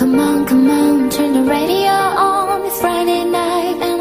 Come on, come on, turn the radio on. It's Friday night and